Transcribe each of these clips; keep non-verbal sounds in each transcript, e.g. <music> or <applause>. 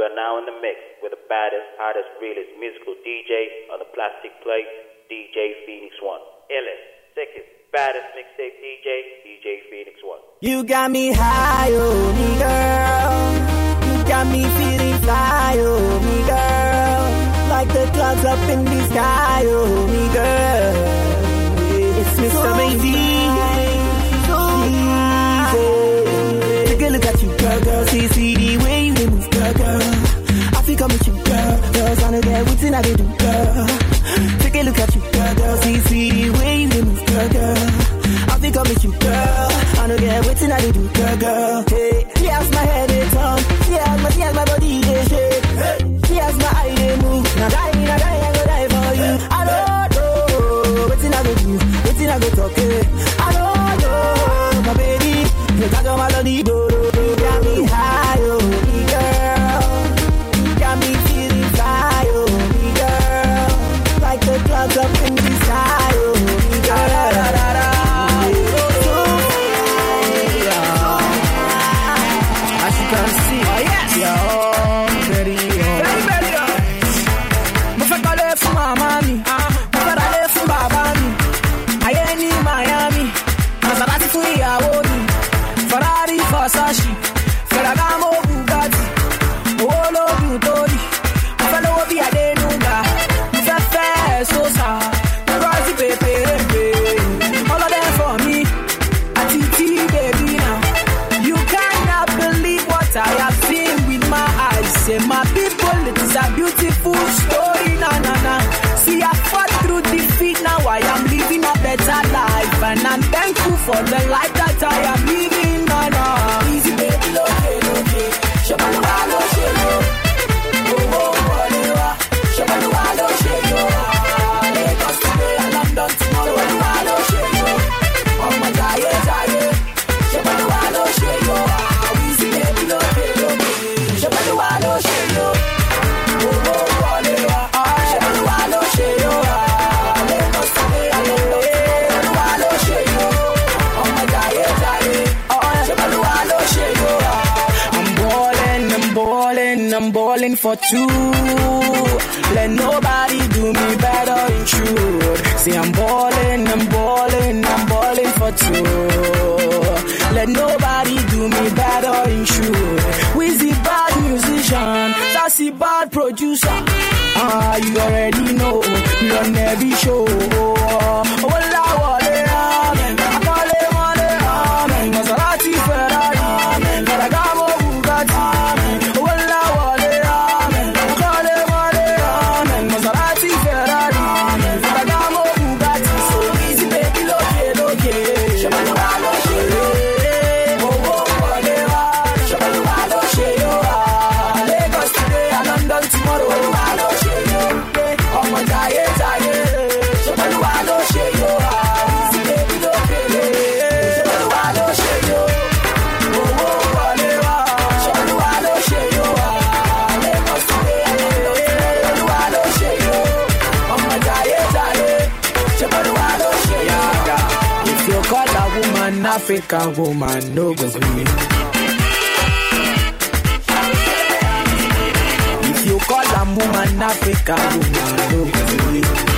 You are now in the mix with the baddest, hottest, realest musical DJ on the plastic plate, DJ Phoenix One. Illest, sickest, baddest mixtape DJ, DJ Phoenix One. You got me high, oh me girl. You got me feeling fly, oh me girl. Like the clouds up in the sky, oh me girl. I do, girl. Take a look at you, girl, girl. See, see way you move, girl, girl. I feel come with you, girl. I know get waiting I do, girl, girl. I'm balling for two. Let nobody do me better in truth. See, I'm balling, I'm balling, I'm balling for two. Let nobody do me better in truth. Wizzy bad musician, Sassy bad producer. Ah, you already know, you on every show. Oh, wale, African woman, no go. If you call a woman African woman, no go.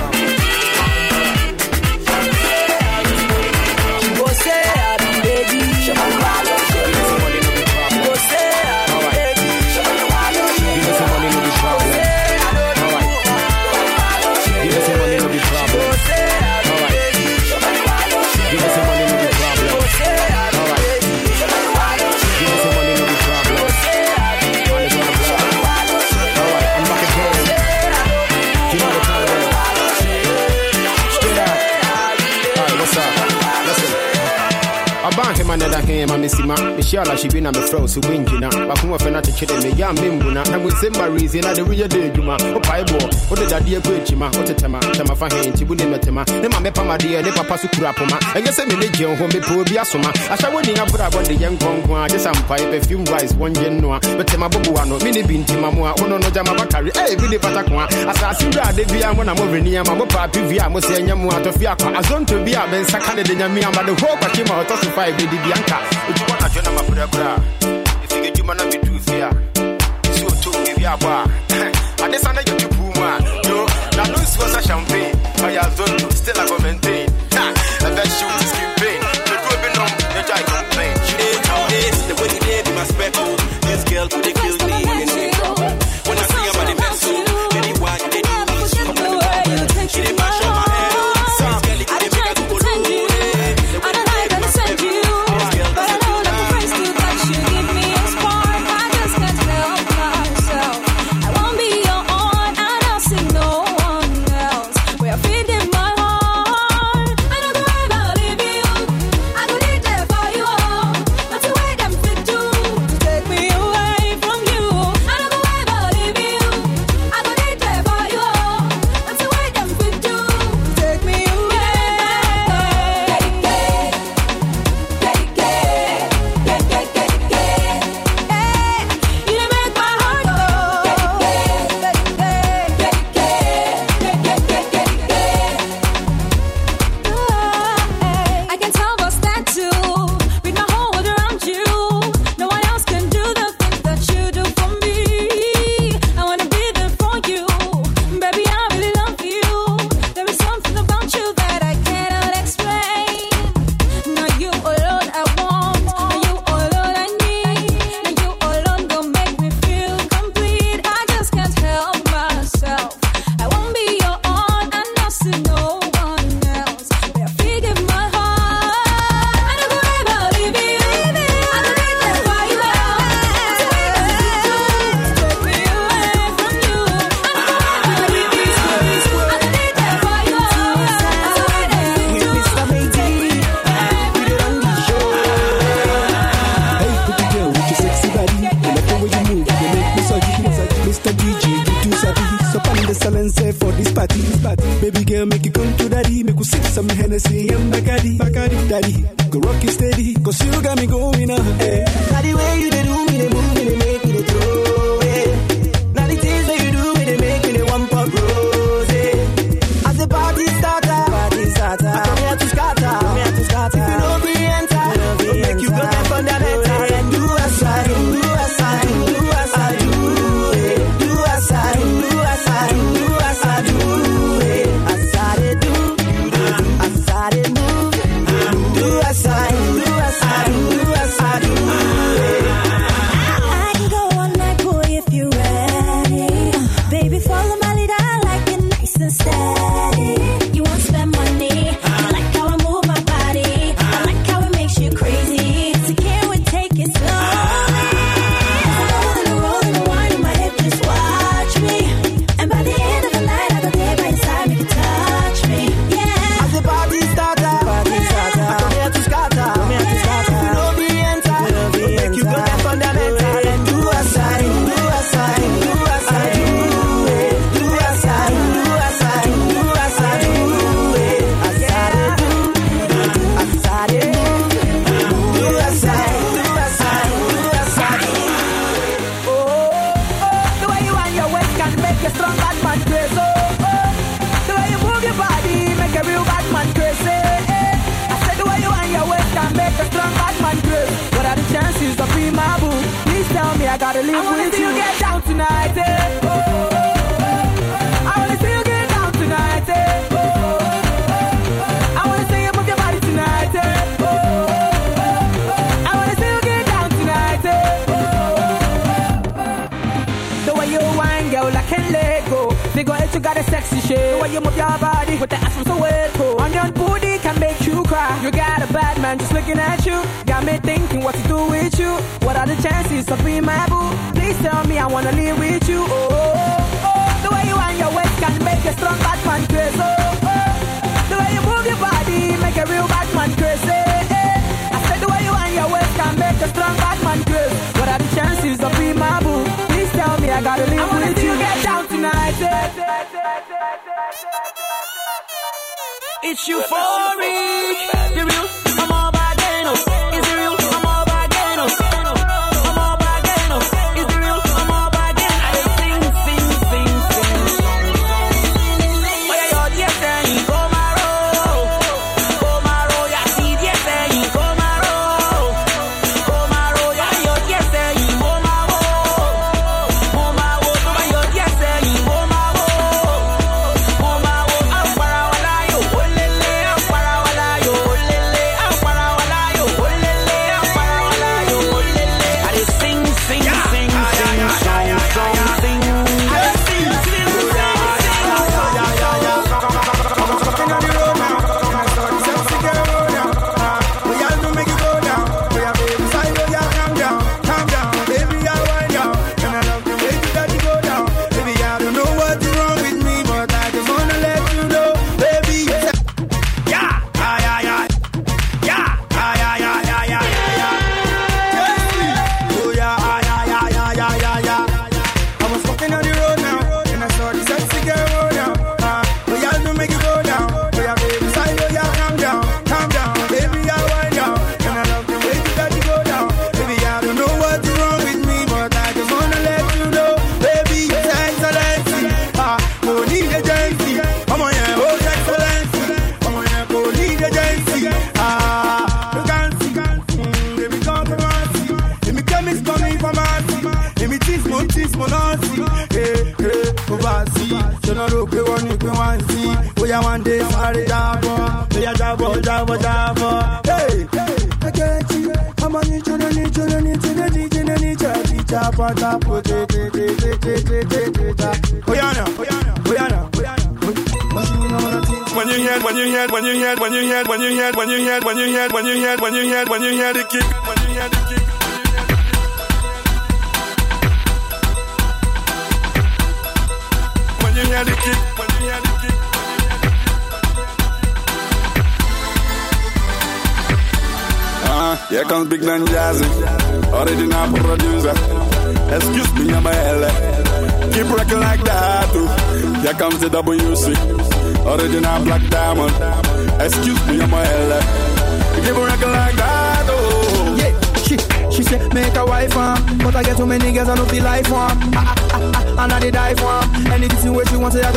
Hema ne da he ma mesima mehyia la hyebi na mefrɛ wo so woangyina wakoma fɛ no akyekyere me. Yɛ membuna na musɛm ma. Resi na de woyɛ dɛ adwuma wopae boɔ wode dadeɛ kɔ akyima wote tɛma fa he nti wone mɛtɛma ne ma. Mɛpamadeɛ ne papa so kura poma ɛnyɛ sɛ mene gye wo ho mepɛ obi asoma ahyɛ woni abrabɔ de yɛ nkɔnko a gye sa mpae perfume rice wɔngye nnoa mɛtɛma boboa no. Mene bi ntima mu a wono no gyama bakare ɛyɛ bi ne pata ko a asase wura ade bia mo na mɔwerɛni ama mopaape vi a mosɛ nyɛ mu atɔfi akɔ azonto bi a bɛnsaka ne de nyame ama de hoo kwakye ma. Ɔtɔ so fa ɛbɛdi bianka which one I join my brother? If you get you, man, I'm too fear. So, two, give you a bar. And this, I you, man. No, that lose champagne. I have done, still I go maintain.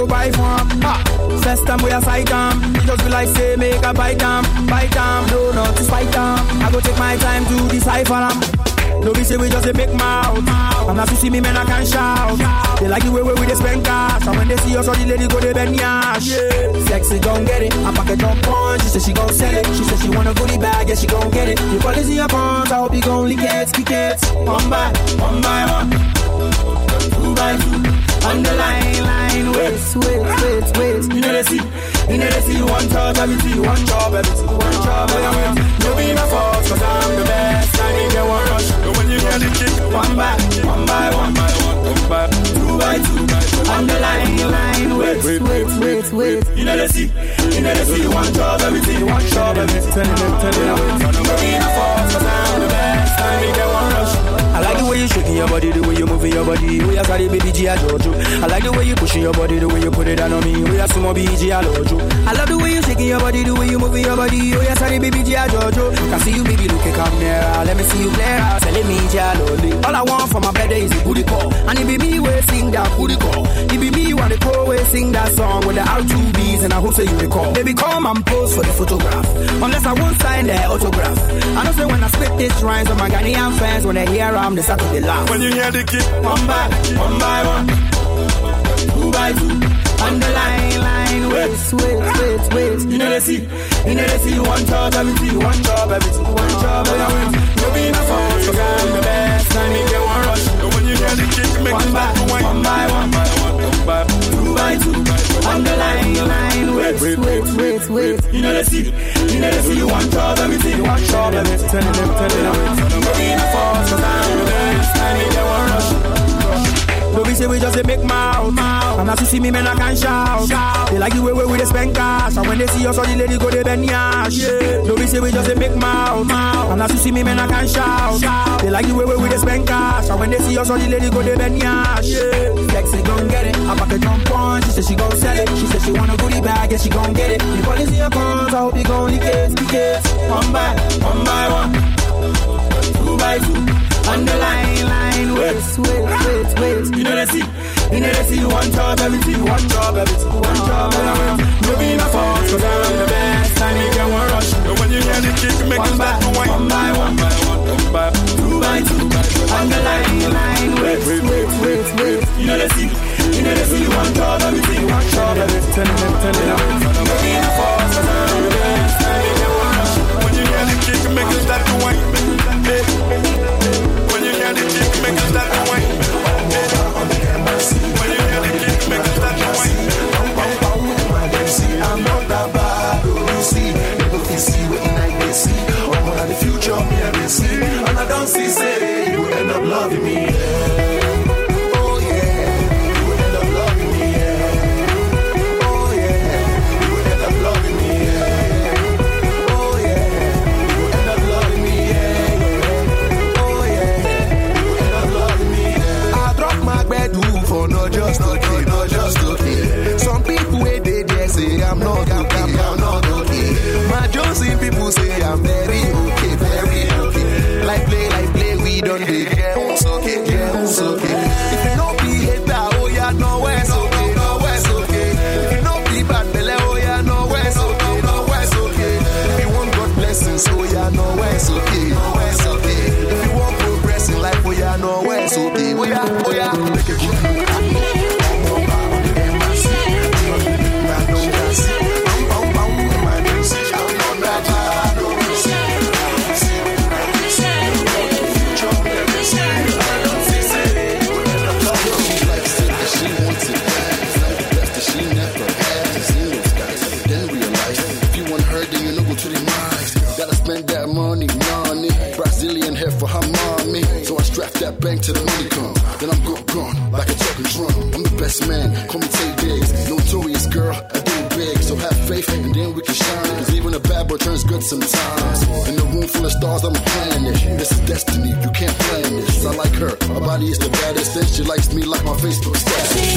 Go buy. Ah, first time we a fight um, it just be like say make a bite um, bite um, no not to fight um. I go take my time to decipher um. No be say we just a big mouth. And as you see me, man, I can shout. They like the way we we dey spend cash. And when they see us, all the lady go they bend yash. Yeah. Sexy gon' get it. I pack it on punch. She said she gon' sell it. She said she wanna goodie bag. Yeah, she gon' get it. You policy your pawns. I hope you gon' lick it, kick it. One by, one by one. Two by two. On the line, line, wait, wait, wait, wait. You know they see, you know they see one touch, everything, one job, everything, one job, everything. You be my fault, cause I'm the best. I need you one rush. When you hear the kick, One by, one by one, by one, by two by two. On the line, line, wait, wait, wait, wait, wait. You know they see, you know they see one job, everything, one job, everything. Turning them, turning them. You be my fault, cause I'm the best. I need you one rush. Way you shaking your body, the way you moving your body. We are sorry, baby G, I told you. I like the way you pushing your body, the way you put it down on me. We are sumo BG, I love you. I love the way you shaking your body, the way you moving your body. Oh, we are sorry, baby G, I told you. Can see you, baby, look, come nearer. Let me see you flare telling me, love. All I want for my birthday is a booty call. And it be me, we sing that booty call. It be me, want the pro, we sing that song with the R2Bees, and I hope so you recall. Baby, come and pose for the photograph. Unless I won't sign the autograph. I know say when I spit this rhymes, on my Ghanaian fans, when they hear I'm the start the laugh. when you hear the kick, One by, one by one. Two by two. On the line, line, wait, wait, wait, wait. You know they see, you know they see one touch, everything, one job, everything, one job, everything. You be my fault, cause I'm the best. I need you one rush. when you hear the kick, make One by, start one by one. One Two by two. On the line, line, wait, wait, wait, wait. You know they see, you know they see one job, everything, one job, everything. I'm the best. One rush. No be say we just a big mouth, mouth. And as you see me, man, I can shout. shout. They like the way we we dey spend cash. And when they see us, all the lady go they bend yash. Yeah. No be say we just a big mouth, mouth. And as you see me, man, I can shout. shout. They like the way we we dey spend cash. And when they see us, all the lady go they bend yash. Yeah. Sexy gon' get it. I back it on punch. She said she gon' sell it. She said she want a goodie bag, yeah she gon' get it. The policy your cons, I hope you gon' lick it, lick it. One by, one by one two by two. On the line, line, wait, wait, wait, wait. You know they see, you know they see one job, everything, one job, everything, one job, everything. You be my fault, cause I'm the best. I need you one rush. And when you hear the kick, make it One by, start to wine. one by one, One by two by two. On the line, line, wait, wait, wait, wait. You know they see, you know they see one job, everything, one job, everything. Turning them, turning them. You long I'm planning this. This is destiny, you can't plan this. I like her, her body is the baddest and She likes me like my Facebook status.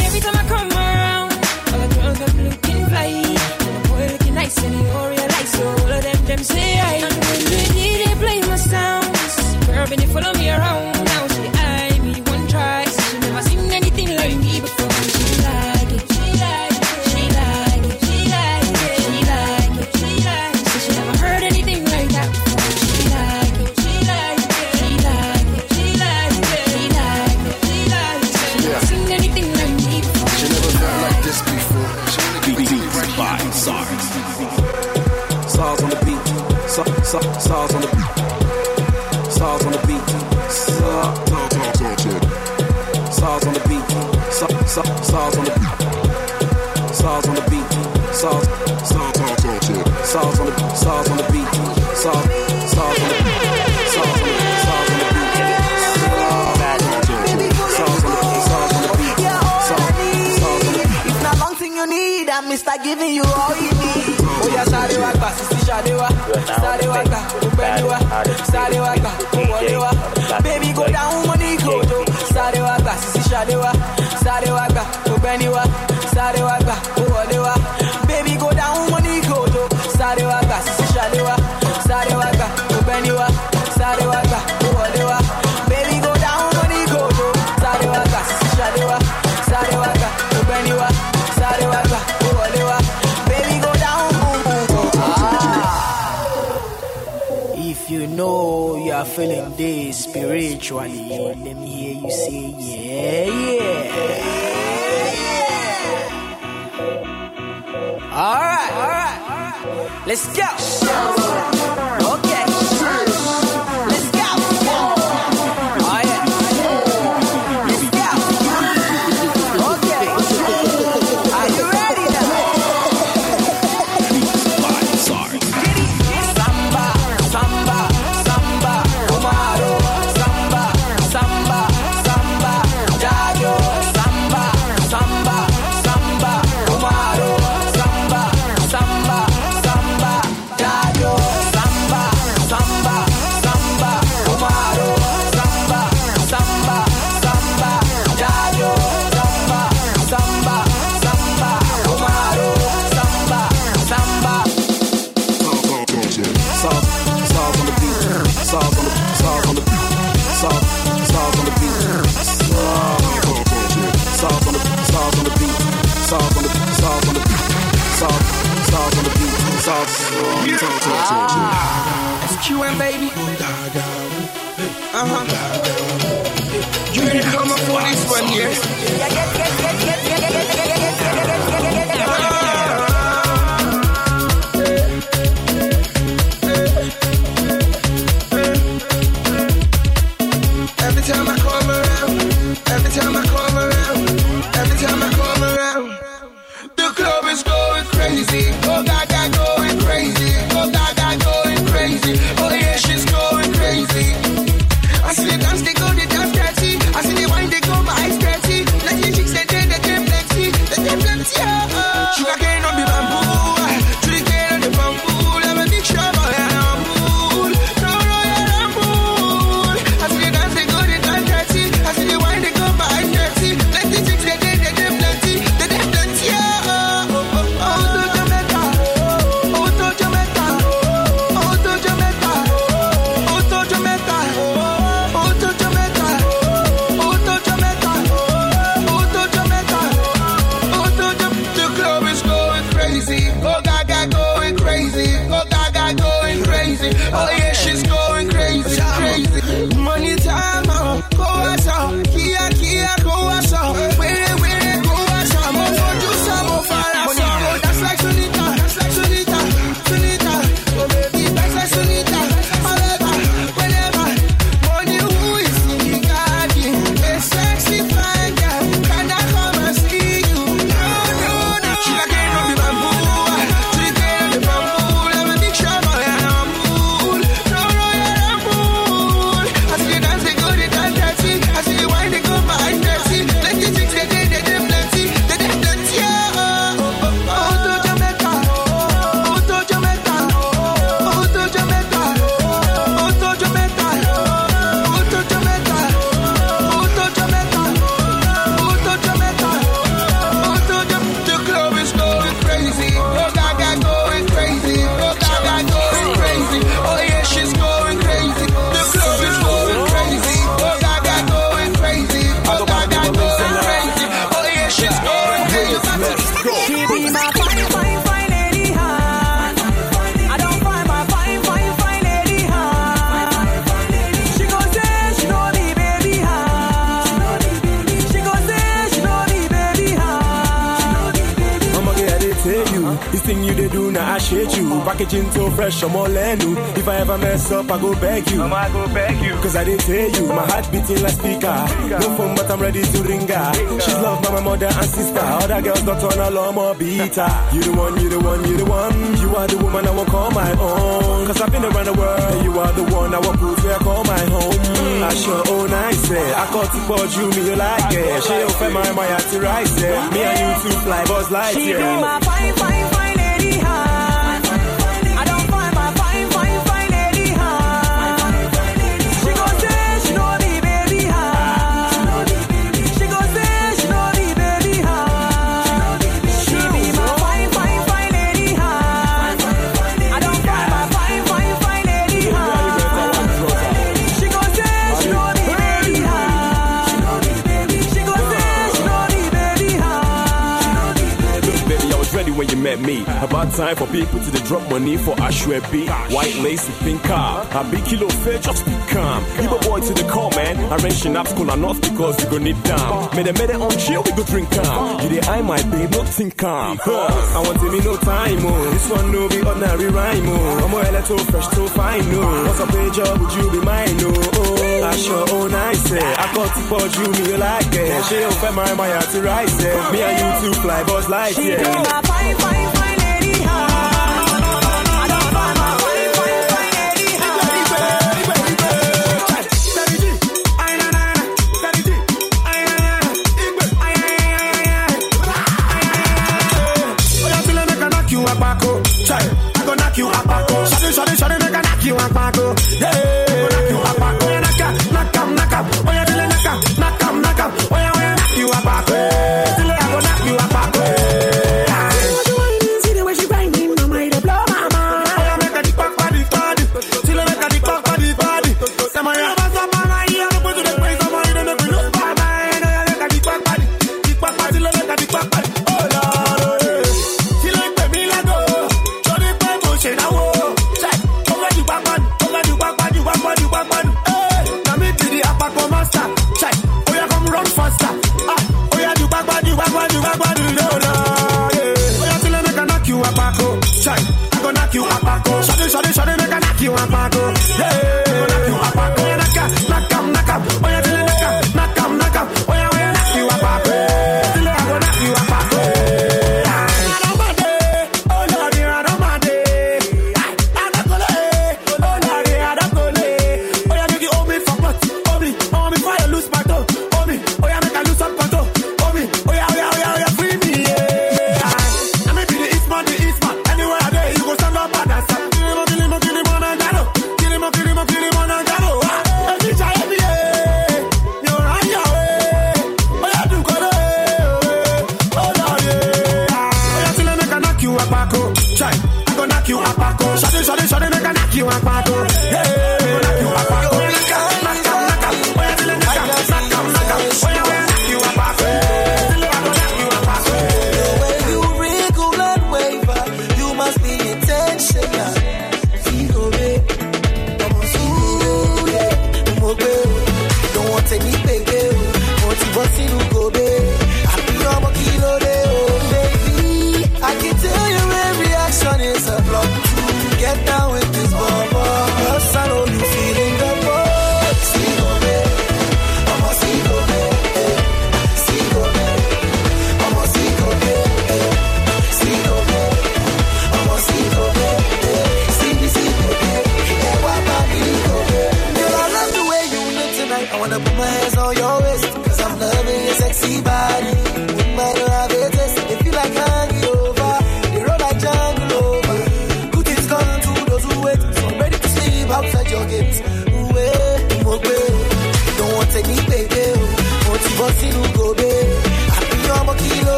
Let's go. Ah, that's QM, baby. Uh huh. You ready to come up for this one here? Yeah, yeah, yeah. do, now I shit you. Packaging so fresh, I'm all new. If I ever mess up, I go beg you. I go beg you. Cause I didn't tell you, my heart beating like speaker. No phone, but I'm ready to ring her. She's loved by my mother and sister. Other girls don't turn a lot more beater. You the one, you the one, you the one. You are the woman I will call my own. Cause I've been around the world, you are the one I will prove I call my home. I sure own I say, I call to put you, me you like it. She open my mind to rise, yeah. Me and you two fly, buzz like. She be eh? my fine, fine. About time for people to drop money for asoebi. White lace with pink car. A big kilo fair, just be calm. Give a boy to the call, man. I ran schnapps, cool enough because you gon' need down. Made a made on chill, we go drink calm. You the eye, my babe, not think calm. I want to me no time, oh. This one no be ordinary rhyme, oh. I'm more too fresh, too fine, oh. What's a page, oh, would you be mine, oh? oh. I sure own I say. Eh. I got to for you, me like it. She open my my heart to rise, eh. Me and you two fly, boss like, yeah. She do my fine, fine,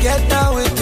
get away.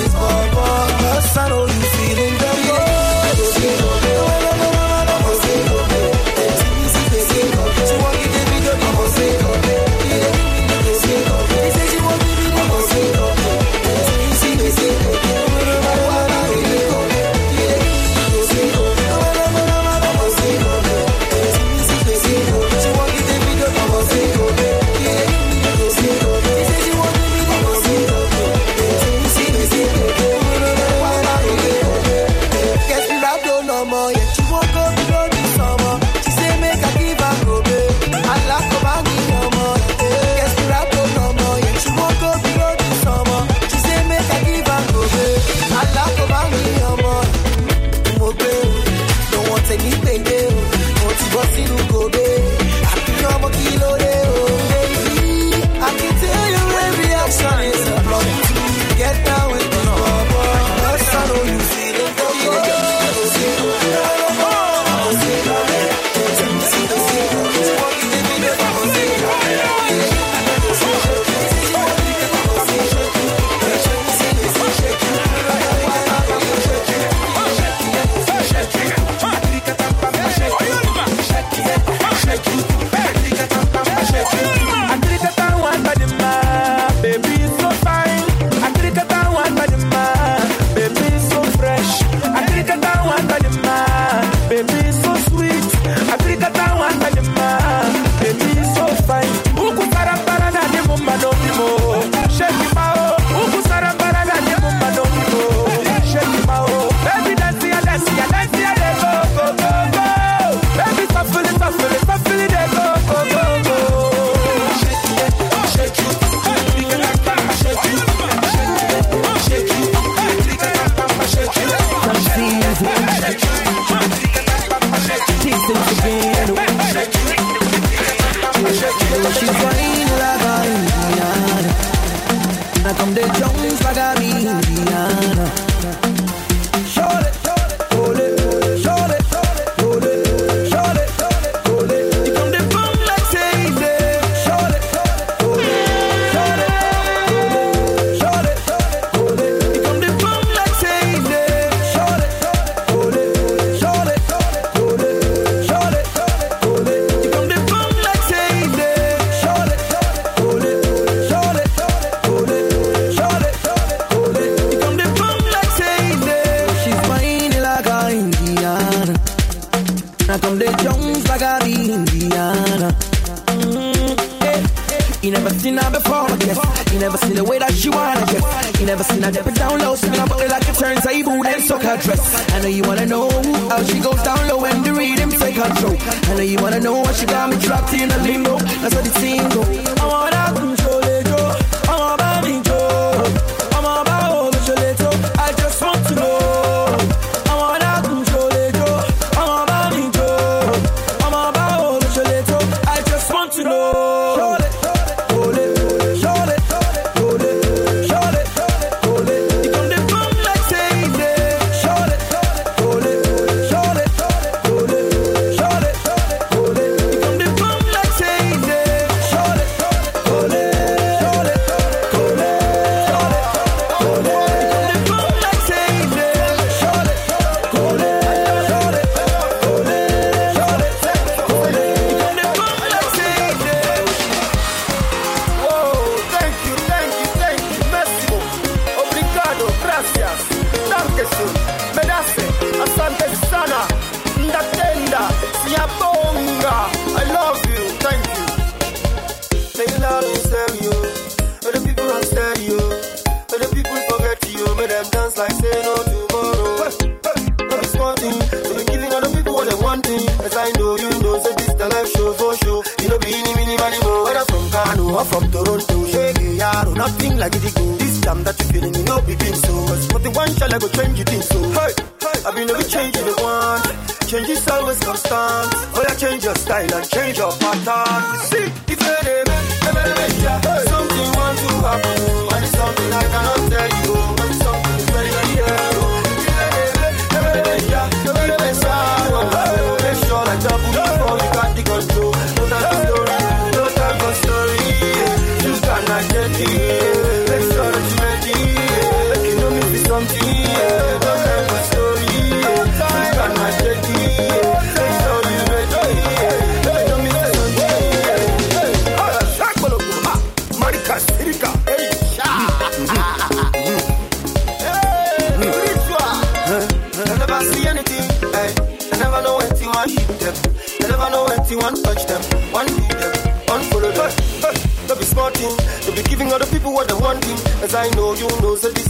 know she got me trapped in a limbo.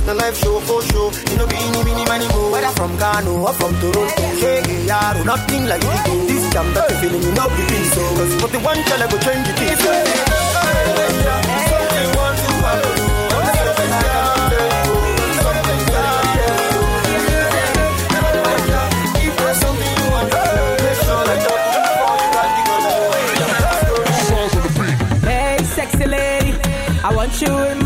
The life show for show. You know, be any mini money go. Whether from Ghana or from Toronto, hey, yeah, nothing like it go. This jam that you feeling, you know, the peace. So, cause for the one child, I go change the thing. Something want to follow. you in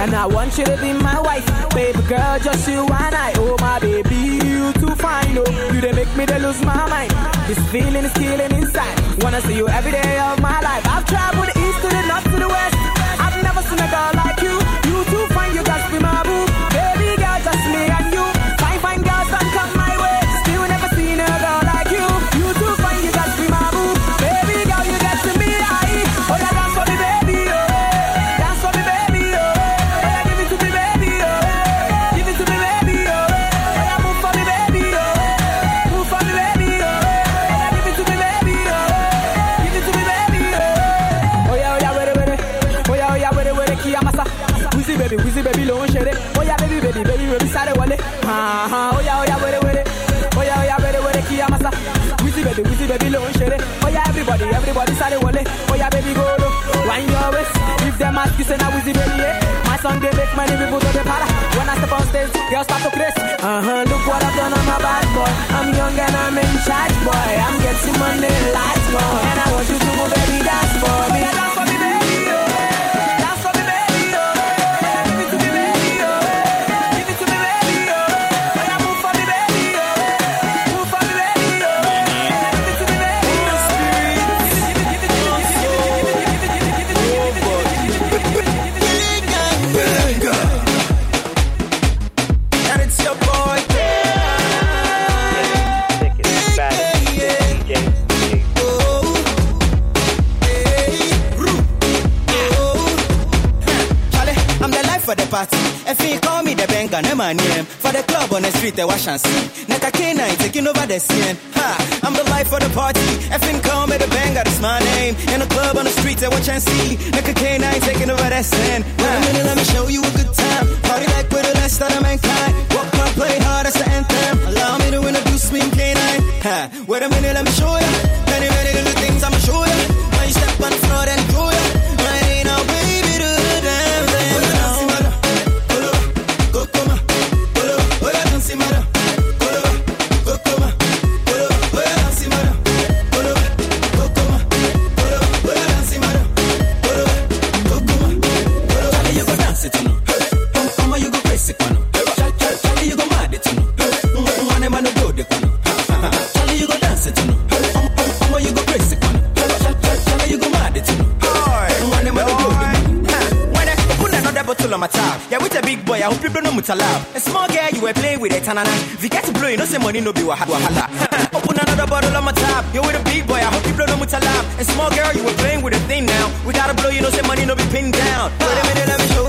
and I want you to be my wife. Baby girl, just you and I. Oh, my baby, you too fine. Oh, you they make me they lose my mind. This feeling is killing inside. Wanna see you every day of my life. I've traveled east to the north to the west. I've never seen a girl like you. You too fine, you you say now easy baby, yeah. My song they make money, people to the para. When I step on stage, girls start to crazy. Uh huh. Look what I've done, I'm a bad boy. I'm young and I'm in charge, boy. I'm getting money, lights, boy. And I want you to move, baby, dance for me. the wash and see. Naka K9 taking over the scene. Ha, I'm the life of the party. Effing call me the banger, that's my name. In the club, on the streets, I watch and see. Naka K9 taking over that scene. Ha. with a. A small girl, you were playing with it, and tanana. We get to blow, you know, say money no be wahad wahala. <laughs> Open another bottle on my tab. You're with a big boy, I hope you blow no with a. A small girl, you were playing with a thing now. We gotta blow, you know, say money no be pinned down. Wait a minute, let me show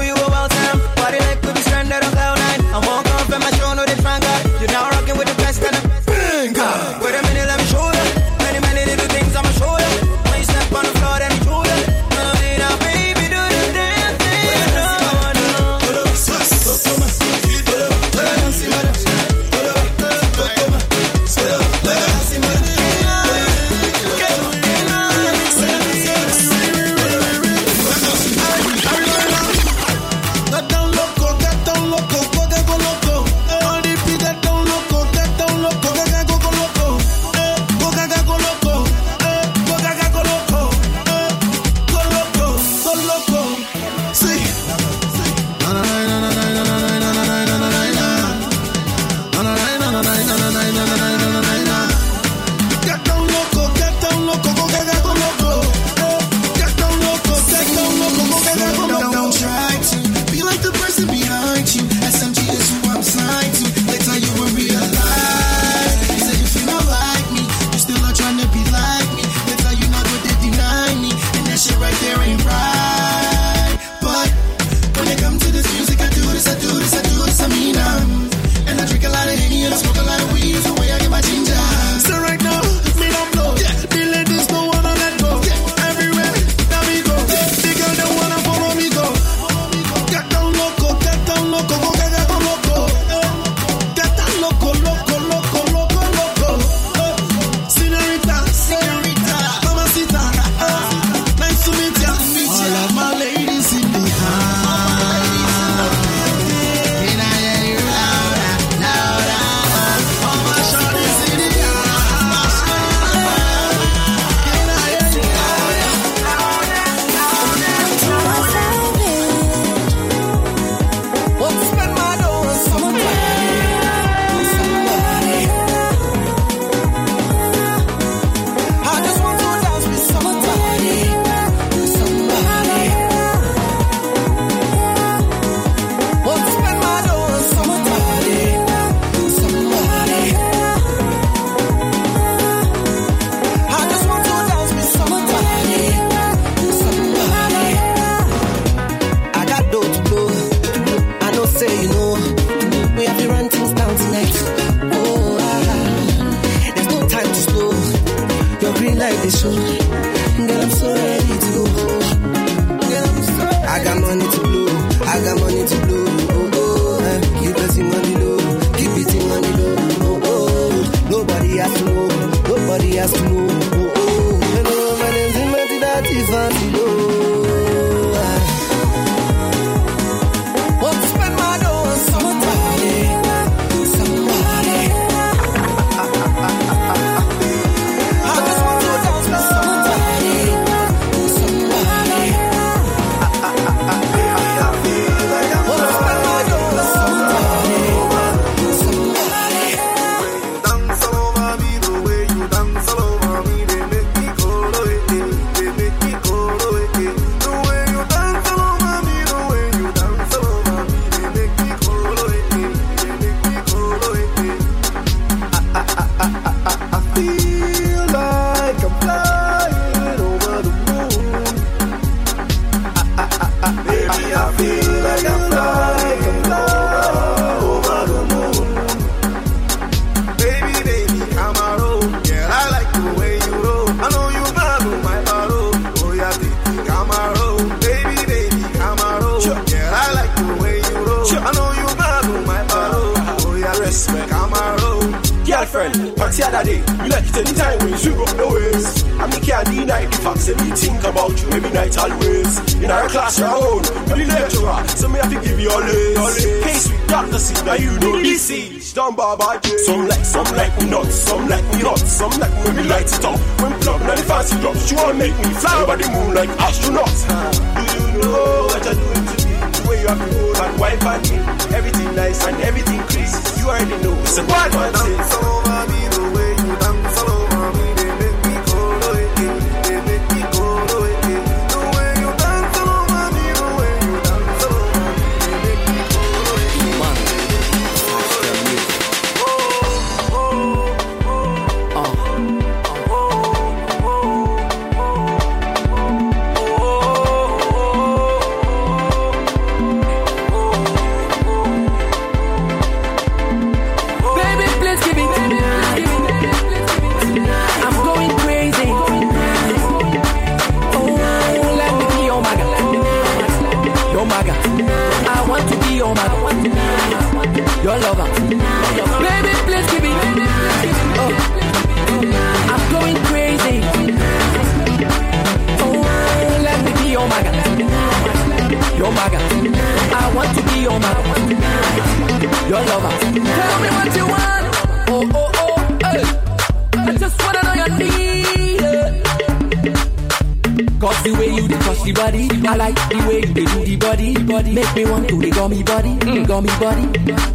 me want to the gummy body, mm. gummy body.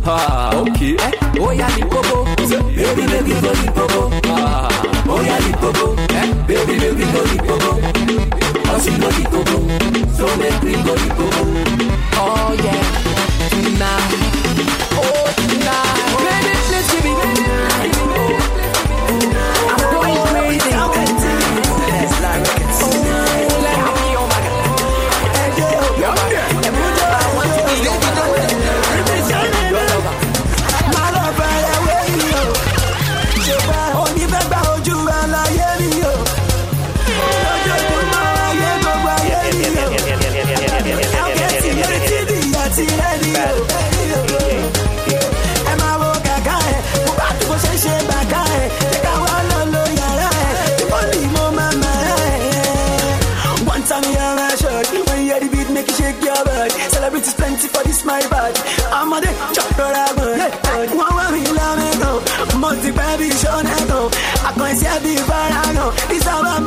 Ah, okay. Eh? Oh yeah, the popo. Baby, baby, go the popo. Ah, oh yeah, the popo. Eh? Baby, baby, go the popo. Oh, go the popo. So make me go the popo. Oh yeah, tonight. Oh tonight.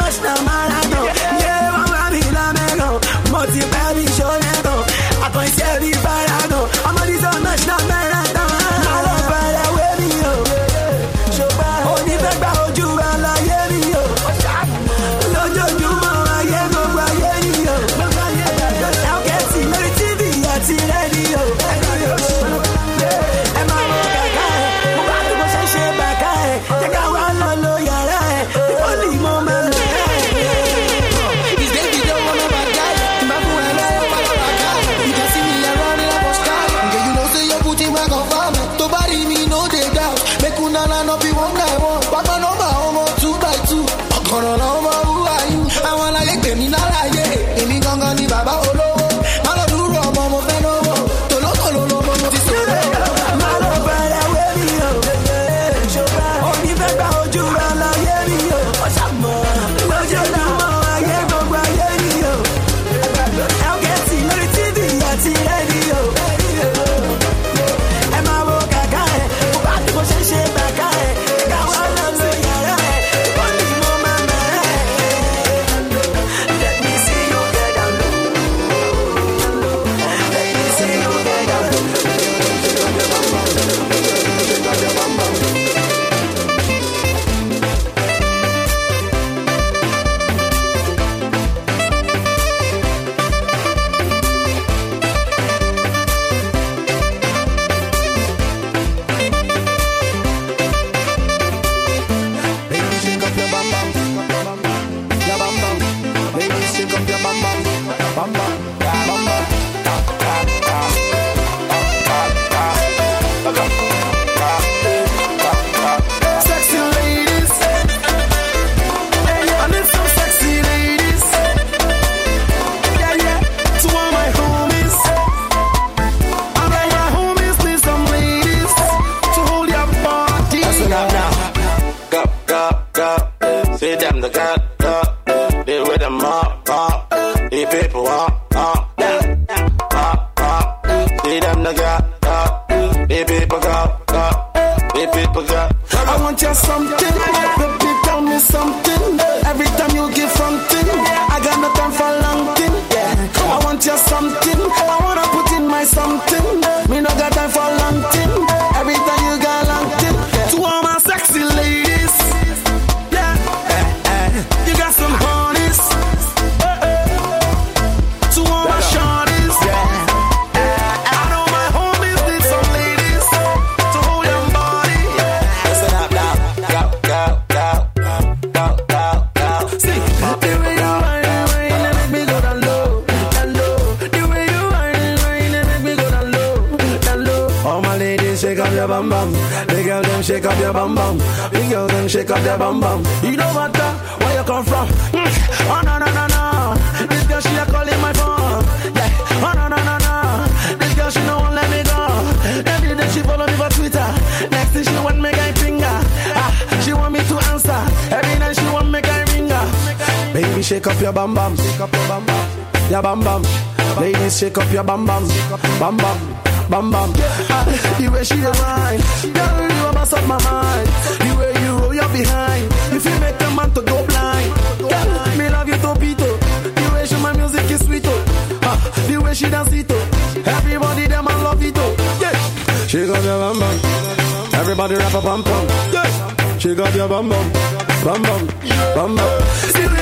touch the mala. Everybody rap a bum bum. Yes. She got your bum bum, bum bum, bum bum.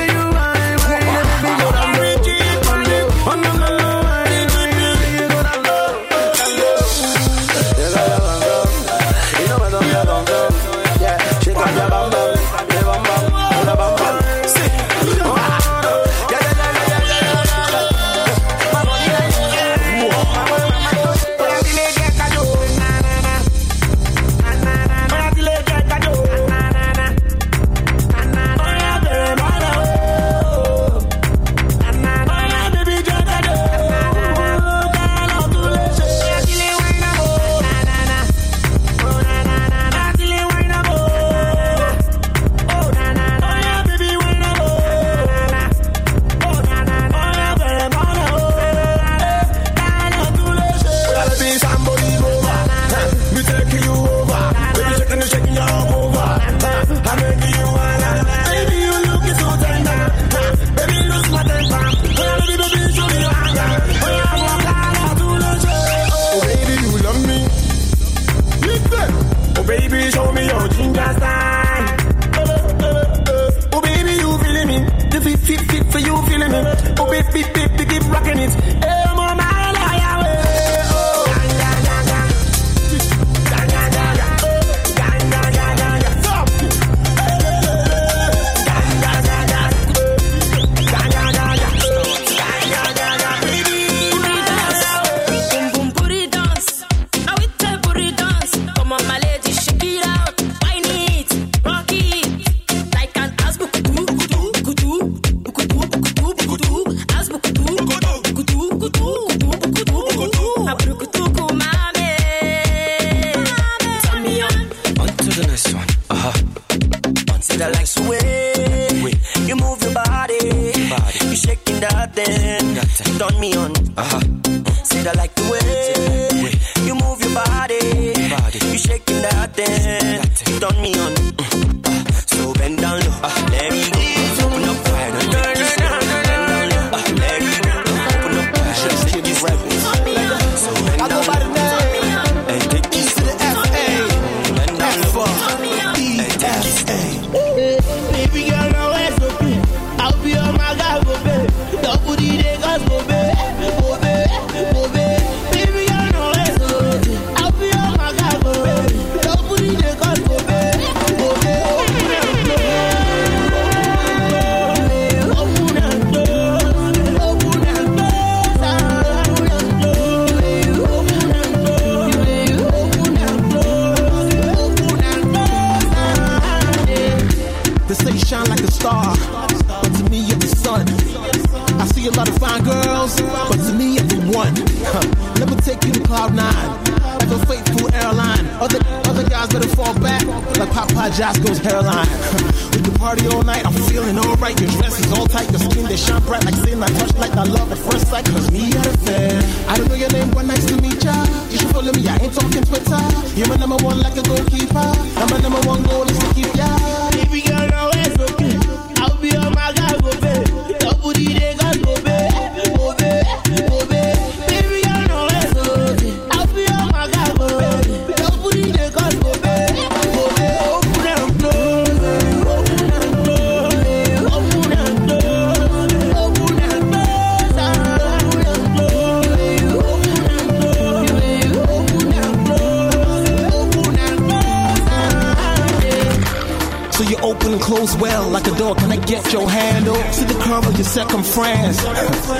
Second friends,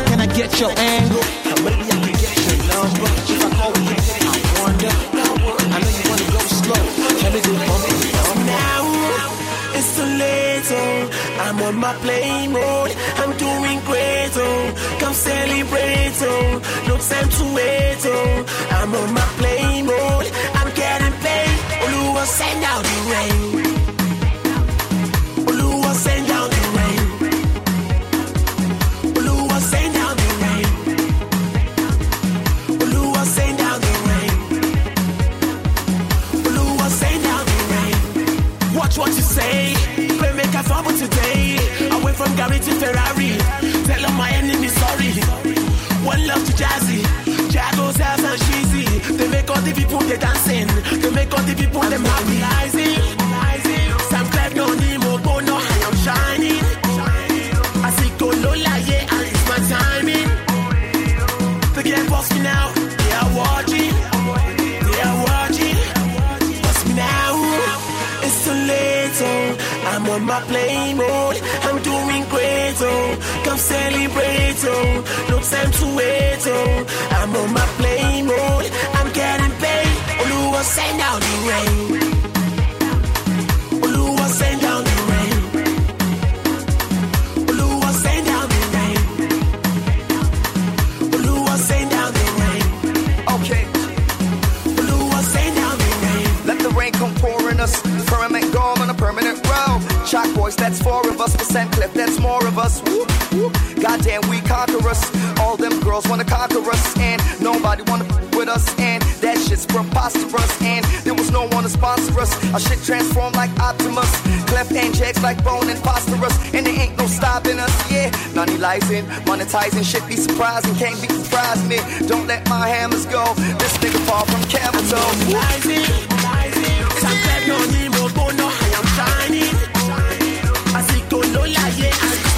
Can I get your hand? I know you wanna go slow. Now it's too late, so I'm on my plane mode. I'm doing great. Oh. Come celebrate. Oh. No time to wait. Oh. I'm on my plane mode. I'm getting paid. Oluwa, send out the rain. What you say. Pray make a fumble today. I went from Gary to Ferrari. Tell them my enemies sorry. One love to Jazzy. Jago's house and Sheezy. They make all the people they dancing. They make all the people them happy. Rising, rising. Sam need no Nemo, Bono, I am shining. I see Colola, yeah, and it's my timing. They can't boss me now. They are watching. on my play mode. I'm doing great, oh. Come celebrate, oh. No time to wait, oh. I'm on my play mode. I'm getting paid. Oluwa, send out the rain. That's four of us. Percent cliff, that's more of us. Whoop, whoop. Goddamn, we us All them girls wanna conquer us, and nobody wanna with us, and that shit's preposterous. And there was no one to sponsor us. Our shit transformed like Optimus. Cleft and jacks like bone and phosphorus, and there ain't no stopping us. Yeah, money lies monetizing shit be surprising. Can't be surprising it. Don't let my hammers go. This nigga fall from capital. Rising, rising. Ça fait no ló láyé.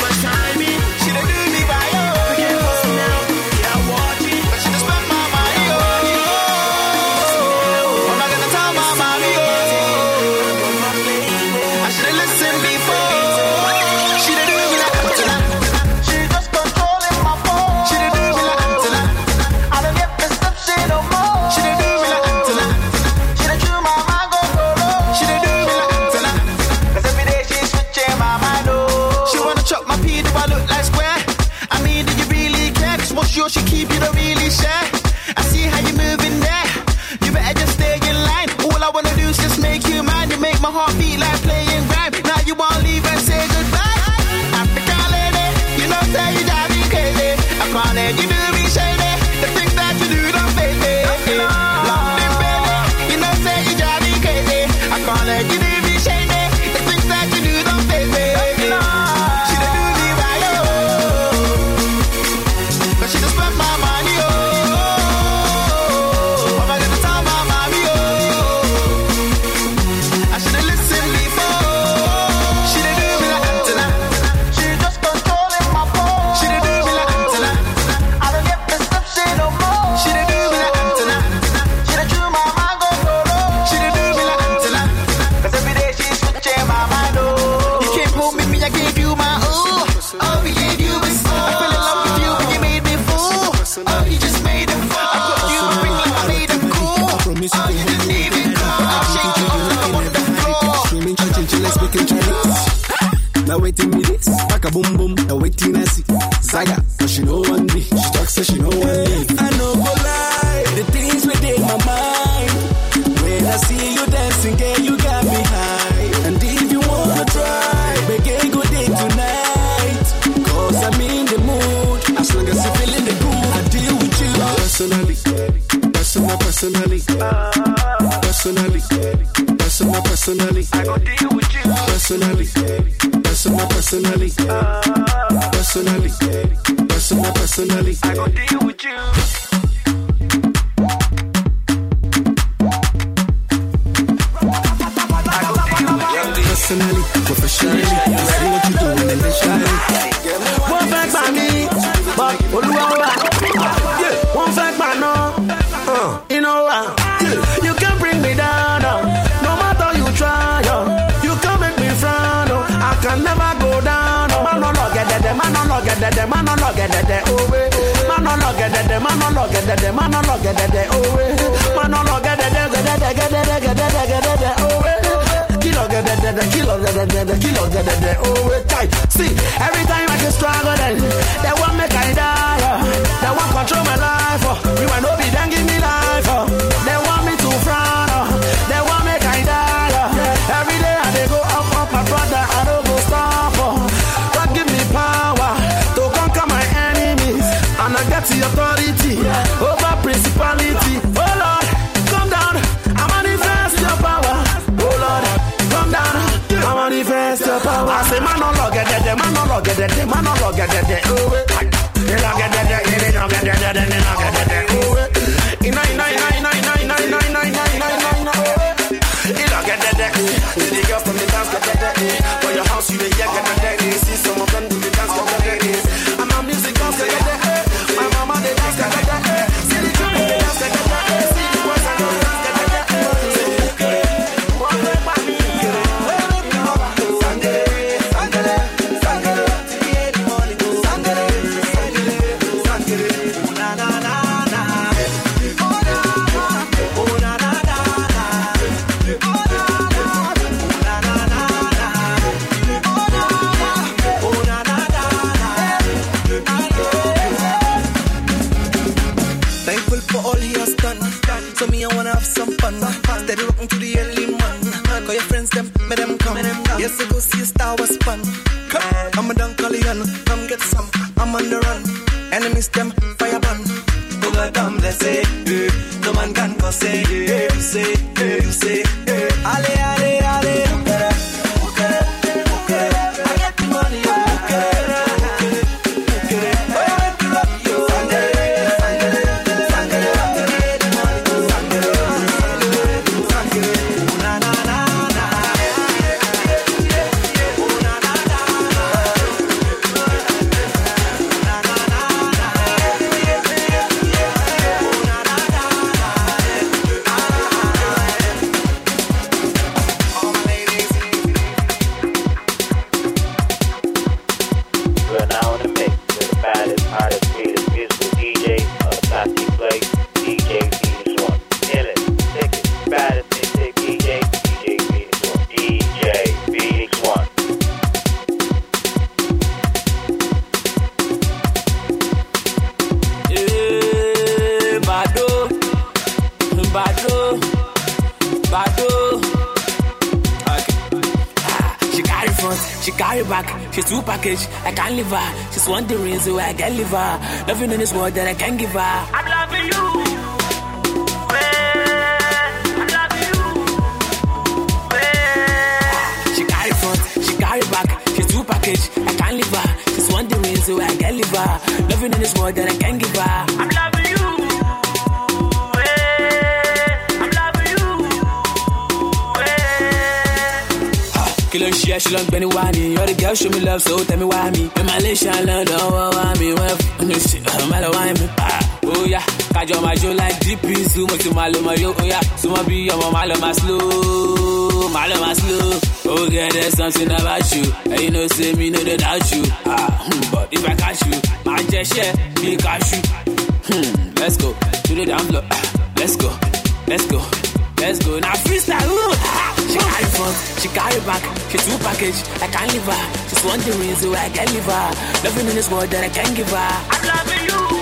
rugged, man, no rugged. That's one the rings, so I can live her. Nothing in this world that I can give her. I'm loving you. Package. I can't live her. She's one the reason why I can live her. Nothing in this world that I can't give her. I'm loving kí ló ń ṣe ẹṣin lọ́gbẹ́ni wá ni the gẹ́gẹ́ show me love so tẹ̀mí wá mi ẹ máa lè ṣe àlọ́dọ̀ ọwọ́ wá mi wọ́n fún mi ṣe ọmọ lọ wá mi pa óyá kájọ máa jó láì dípì sùn mo ti máa lọ mọ yó óyá súnmọ́ bí ọmọ máa lọ máa slow máa lọ máa slow oh girl there's something about you. And you know say me no they doubt you. Ah hmm, but if i catch you máa just share, mi catch you. Hmm, let's go. To the damn floor. Ah, let's go. Let's go. Let's go. Now freestyle. Ooh, ah. She carry front, she carry back, she two package. I can't leave her. She's one the reason why I can't leave her. Nothing in this world that I can't give her. I'm loving you.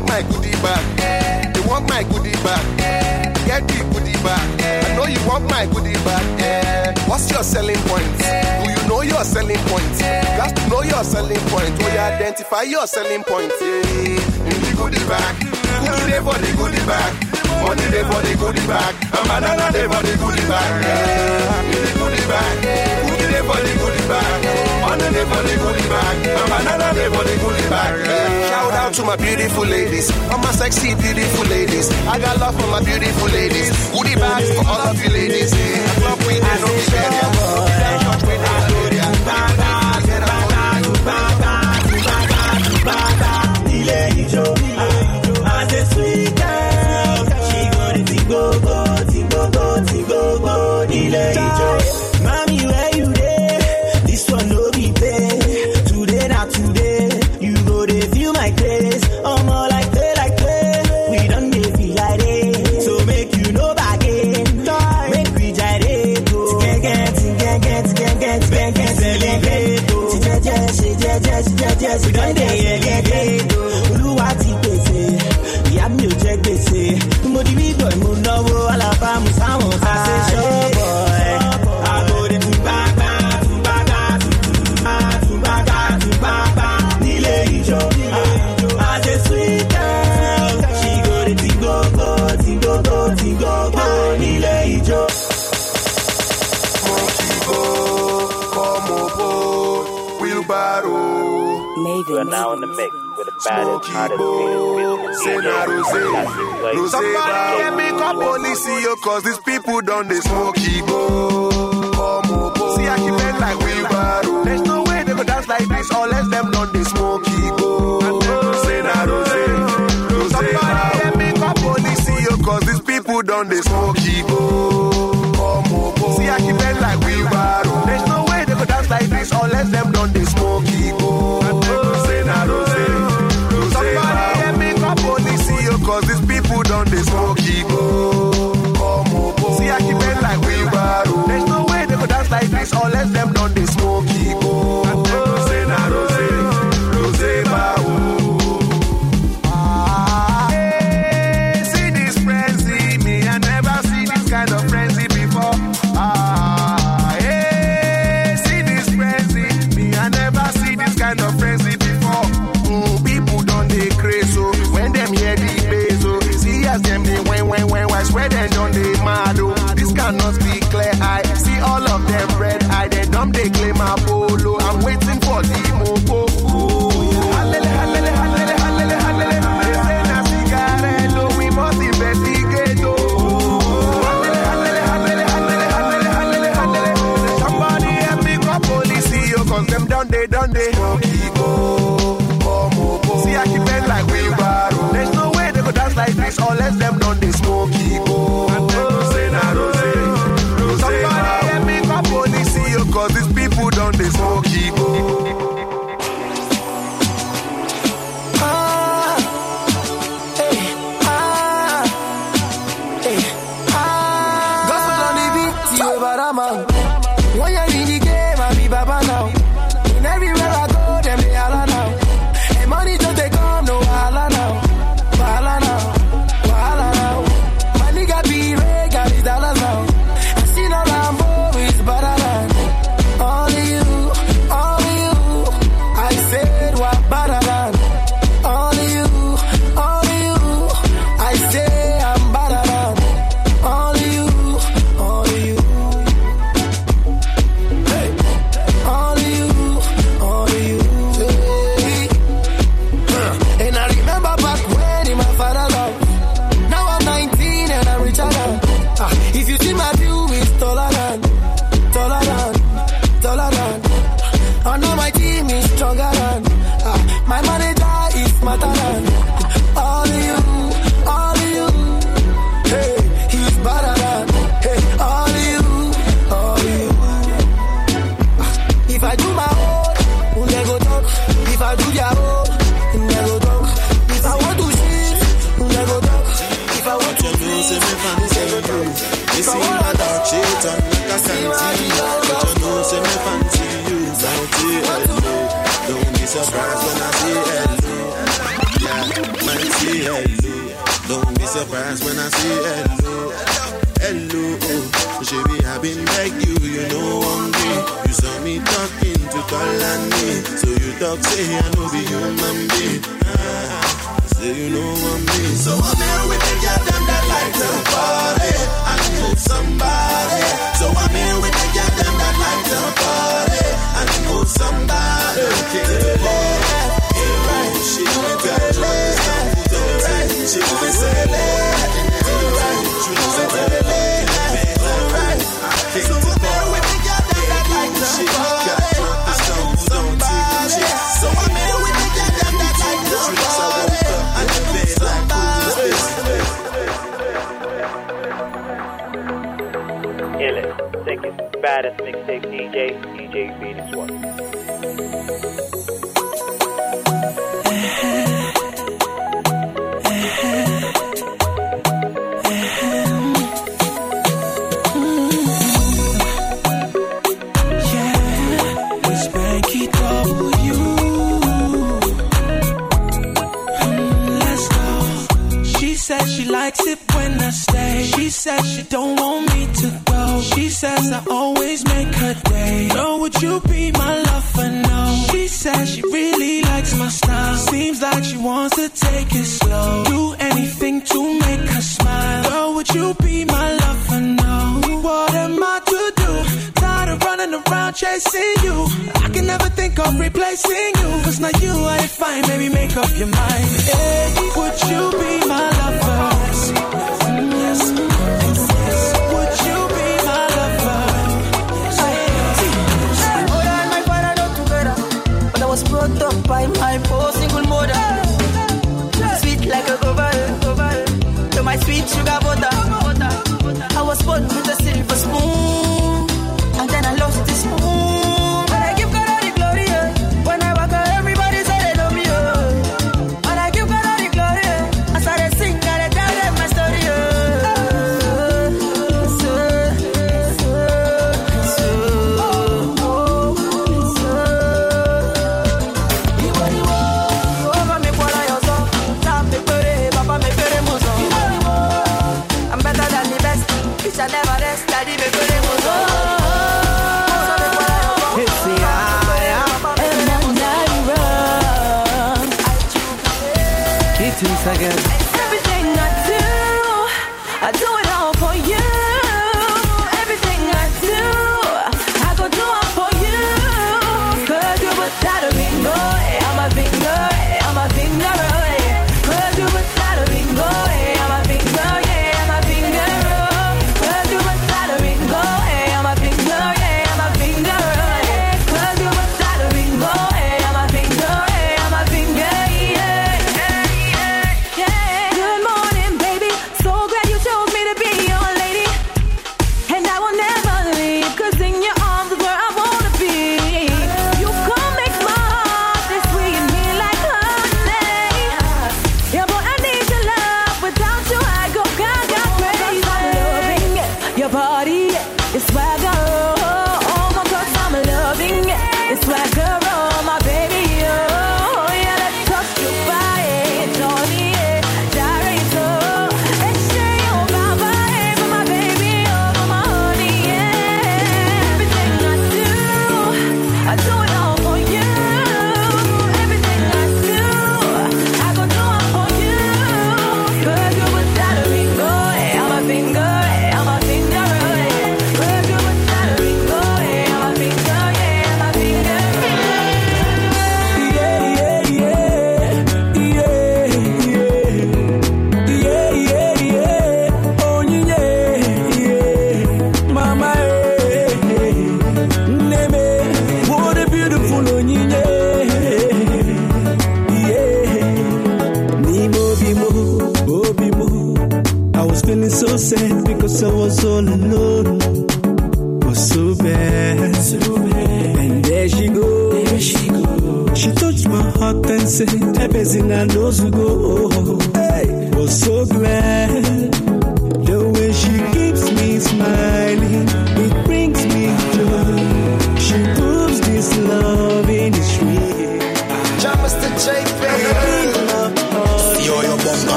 want my goodie bag. They want my goodie bag. Get the goodie bag. I know you want my goodie bag. Yeah. What's your selling point? Do you know your selling point? You got to know your selling point. Will you identify your selling point? Yeah. In the goodie bag. Goodie day for the goodie bag. Money day for the goodie bag. A banana day for the goodie bag. In the goodie bag never leave the back. Man, I never leave the back. Man, I never leave the back. Shout out to my beautiful ladies. all my sexy, beautiful ladies. I got love for my beautiful ladies. Goodie bags for all of you ladies. I love we, I know we share. I know we share. are now in the mix with the baddest, hottest, biggest, biggest, Somebody help me call police, yo, cause these people done they smokey go. See, I keep it like we battle. Oh. There's no way they go dance like this unless them done they smokey go. Say na rose, rose Somebody help me call police, yo, cause these people done they smokey go. always surprised when I see hello. Yeah, mighty hello, don't be surprised when I say hello. Hello, oh, baby, I've been like you, you know one day. You saw me talking to call on me, so you talk say I know be human being. Ah, say you know one me. So I'm here with the girl them that like to party and move somebody. So I'm here with the girl them that like to party and move somebody. Okay, yeah, right, she got love, right, she moving so right, she baddest mixtape DJ, DJ Phoenix One. Miss Frankie W. Let's go. She said she likes it when I stay. She said she don't want says I always make her day. Girl, would you be my lover? No. She says she really likes my style. Seems like she wants to take it slow. Do anything to make her smile. Girl, would you be my lover? No. What am I to do? Tired of running around chasing you. I can never think of replacing you. It's not you, I define. Maybe make up your mind. Hey, would you be my lover? Up by my poor single mother. Sweet like a govel, to my sweet sugar butter. I was born with a silver spoon,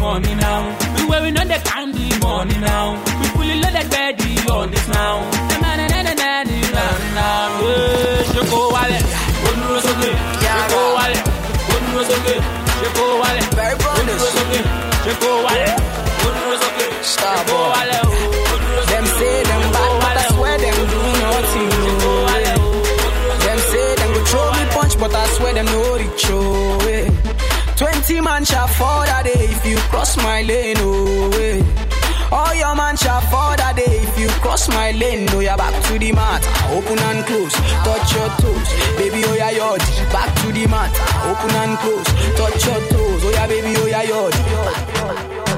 money now. We wearing all the candy money now. We fully loaded ready on this now. Na na na na na na na. Eh, Joko wale, onuro soke. Joko wale, onuro soke. Joko wale, onuro soke. Joko wale, onuro soke. Joko wale. Dirty man shall fall that day if you cross my lane, oh eh. All oh, your man shall fall that day if you cross my lane. No, oh, you're back to the mat. Open and close, touch your toes. Baby, oh yeah, yod. Back to the mat. Open and close, touch your toes. Oh yeah, baby, oh yeah, yod.